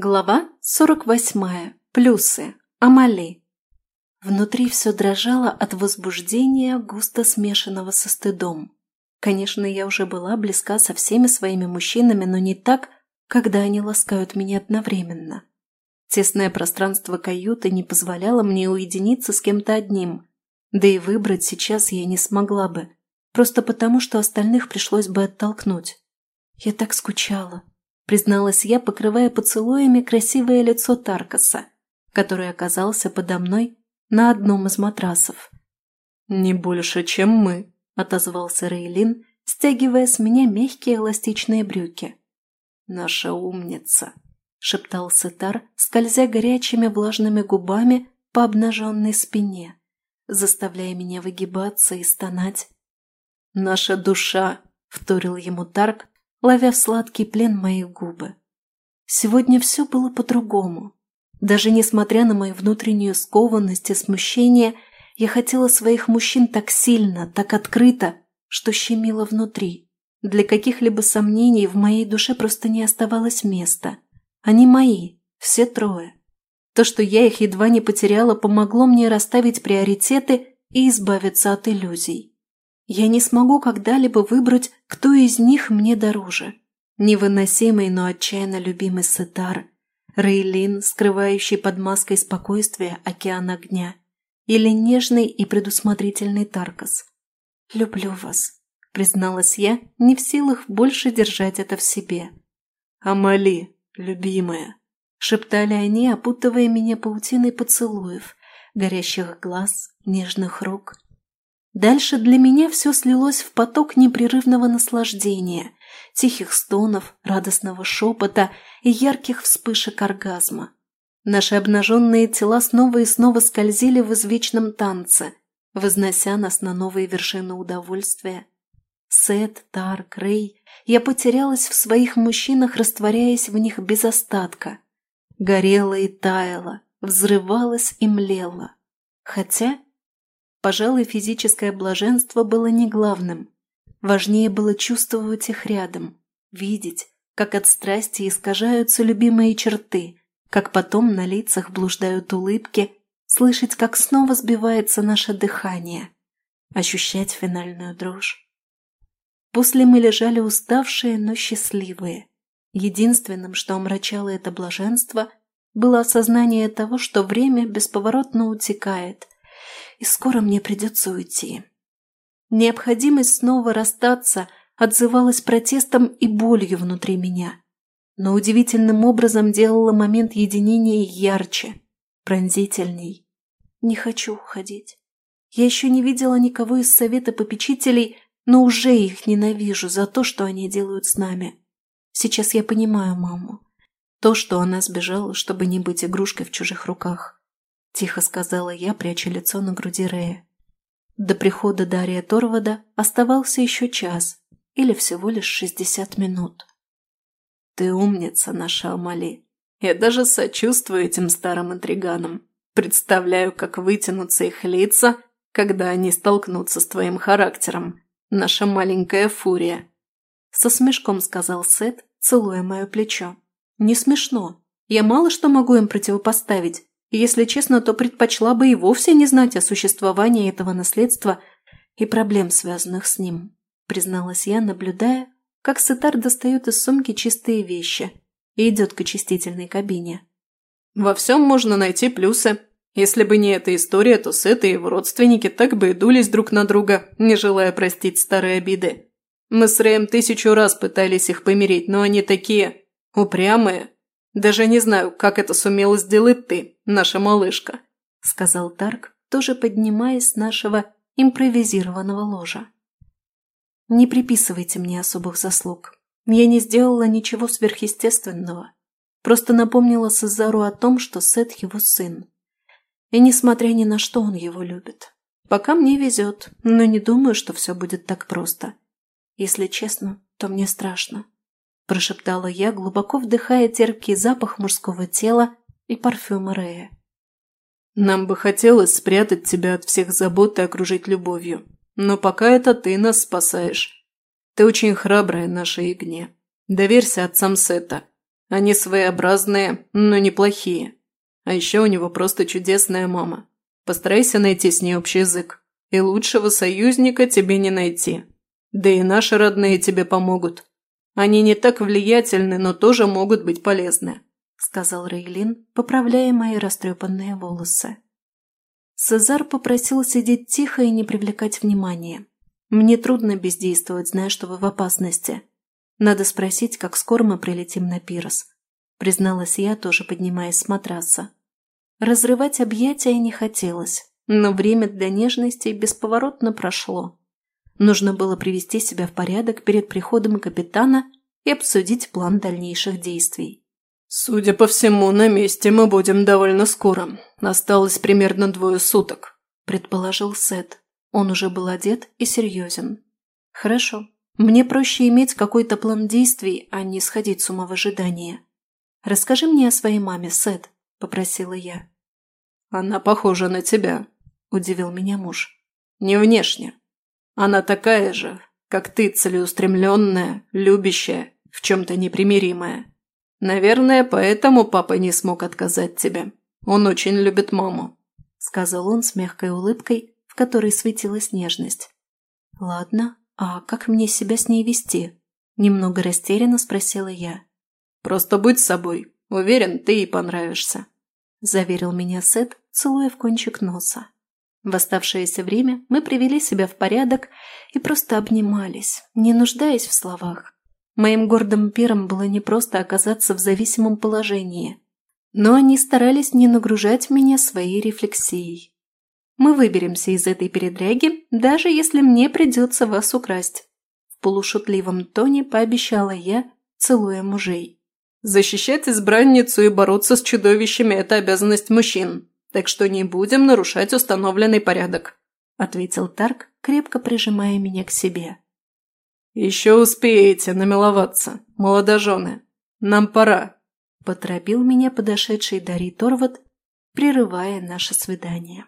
Глава 48. Плюсы. Амали. Внутри все дрожало от возбуждения, густо смешанного со стыдом. Конечно, я уже была близка со всеми своими мужчинами, но не так, когда они ласкают меня одновременно. Тесное пространство каюты не позволяло мне уединиться с кем-то одним, да и выбрать сейчас я не смогла бы, просто потому, что остальных пришлось бы оттолкнуть. Я так скучала, призналась я, покрывая поцелуями красивое лицо Таркаса, который оказался подо мной на одном из матрасов. «Не больше, чем мы», – отозвался Рейлин, стягивая с меня мягкие эластичные брюки. «Наша умница», – шептал Сетар, скользя горячими влажными губами по обнаженной спине, заставляя меня выгибаться и стонать. «Наша душа», – вторил ему Тарк, ловя в сладкий плен мои губы. Сегодня все было по-другому. Даже несмотря на мою внутреннюю скованность и смущение, я хотела своих мужчин так сильно, так открыто, что щемило внутри. Для каких-либо сомнений в моей душе просто не оставалось места. Они мои, все трое. То, что я их едва не потеряла, помогло мне расставить приоритеты и избавиться от иллюзий. Я не смогу когда-либо выбрать, кто из них мне дороже. Невыносимый, но отчаянно любимый Сетар, Рейлин, скрывающий под маской спокойствия океан огня, или нежный и предусмотрительный Таркас. «Люблю вас», – призналась я, не в силах больше держать это в себе. «Амали, любимая», – шептали они, опутывая меня паутиной поцелуев, горящих глаз, нежных рук – Дальше для меня все слилось в поток непрерывного наслаждения, тихих стонов, радостного шепота и ярких вспышек оргазма. Наши обнаженные тела снова и снова скользили в извечном танце, вознося нас на новые вершины удовольствия. Сет, Тарк, Рэй, я потерялась в своих мужчинах, растворяясь в них без остатка. Горела и таяла, взрывалась и млела. Хотя Пожалуй, физическое блаженство было не главным. Важнее было чувствовать их рядом, видеть, как от страсти искажаются любимые черты, как потом на лицах блуждают улыбки, слышать, как снова сбивается наше дыхание, ощущать финальную дрожь. После мы лежали уставшие, но счастливые. Единственным, что омрачало это блаженство, было осознание того, что время бесповоротно утекает – и скоро мне придется уйти. Необходимость снова расстаться отзывалась протестом и болью внутри меня, но удивительным образом делала момент единения ярче, пронзительней. Не хочу уходить. Я еще не видела никого из совета попечителей, но уже их ненавижу за то, что они делают с нами. Сейчас я понимаю маму. То, что она сбежала, чтобы не быть игрушкой в чужих руках. – тихо сказала я, пряча лицо на груди Рея. До прихода Дария Торвода оставался еще час или всего лишь шестьдесят минут. «Ты умница, наша Амали. Я даже сочувствую этим старым интриганам. Представляю, как вытянутся их лица, когда они столкнутся с твоим характером, наша маленькая фурия», – со смешком сказал Сет, целуя мое плечо. «Не смешно. Я мало что могу им противопоставить, если честно, то предпочла бы и вовсе не знать о существовании этого наследства и проблем, связанных с ним, призналась я, наблюдая, как Сетар достает из сумки чистые вещи и идет к очистительной кабине. «Во всем можно найти плюсы. Если бы не эта история, то Сет и его родственники так бы и дулись друг на друга, не желая простить старые обиды. Мы с Рэем тысячу раз пытались их помирить, но они такие упрямые, даже не знаю, как это сумела сделать ты, наша малышка», – сказал Тарк, тоже поднимаясь с нашего импровизированного ложа. «Не приписывайте мне особых заслуг. Я не сделала ничего сверхъестественного. Просто напомнила Сезару о том, что Сет его сын. И несмотря ни на что, он его любит. Пока мне везет, но не думаю, что все будет так просто. Если честно, то мне страшно прошептала я, глубоко вдыхая терпкий запах мужского тела и парфюма Рея. «Нам бы хотелось спрятать тебя от всех забот и окружить любовью, но пока это ты нас спасаешь. Ты очень храбрая, наша Игне. Доверься отцам Сета. Они своеобразные, но неплохие. А еще у него просто чудесная мама. Постарайся найти с ней общий язык. И лучшего союзника тебе не найти. Да и наши родные тебе помогут. Они не так влиятельны, но тоже могут быть полезны», – сказал Рейлин, поправляя мои растрепанные волосы. Цезар попросил сидеть тихо и не привлекать внимания. Мне трудно бездействовать, зная, что вы в опасности. Надо спросить, как скоро мы прилетим на пирс. Призналась я, тоже поднимаясь с матраса. Разрывать объятия не хотелось, но время для нежности бесповоротно прошло. Нужно было привести себя в порядок перед приходом капитана и обсудить план дальнейших действий. «Судя по всему, на месте мы будем довольно скоро. Осталось примерно двое суток», – предположил Сет. Он уже был одет и серьезен. «Хорошо. Мне проще иметь какой-то план действий, а не сходить с ума в ожидании. Расскажи мне о своей маме, Сет», – попросила я. «Она похожа на тебя», – удивил меня муж. «Не внешне, она такая же, как ты, целеустремленная, любящая, в чем-то непримиримая. Наверное, поэтому папа не смог отказать тебе. Он очень любит маму», – сказал он с мягкой улыбкой, в которой светилась нежность. «Ладно, а как мне себя с ней вести?» – немного растерянно спросила я. «Просто будь собой. Уверен, ты ей понравишься», – заверил меня Сет, целуя в кончик носа. В оставшееся время мы привели себя в порядок и просто обнимались, не нуждаясь в словах. Моим гордым пиром было не просто оказаться в зависимом положении, но они старались не нагружать меня своей рефлексией. Мы выберемся из этой передряги, даже если мне придется вас украсть. В полушутливом тоне пообещала я, целуя мужей. Защищать избранницу и бороться с чудовищами – это обязанность мужчин, так что не будем нарушать установленный порядок», – ответил Тарк, крепко прижимая меня к себе. «Еще успеете намиловаться, молодожены. Нам пора», – поторопил меня подошедший Дарий Торват, прерывая наше свидание.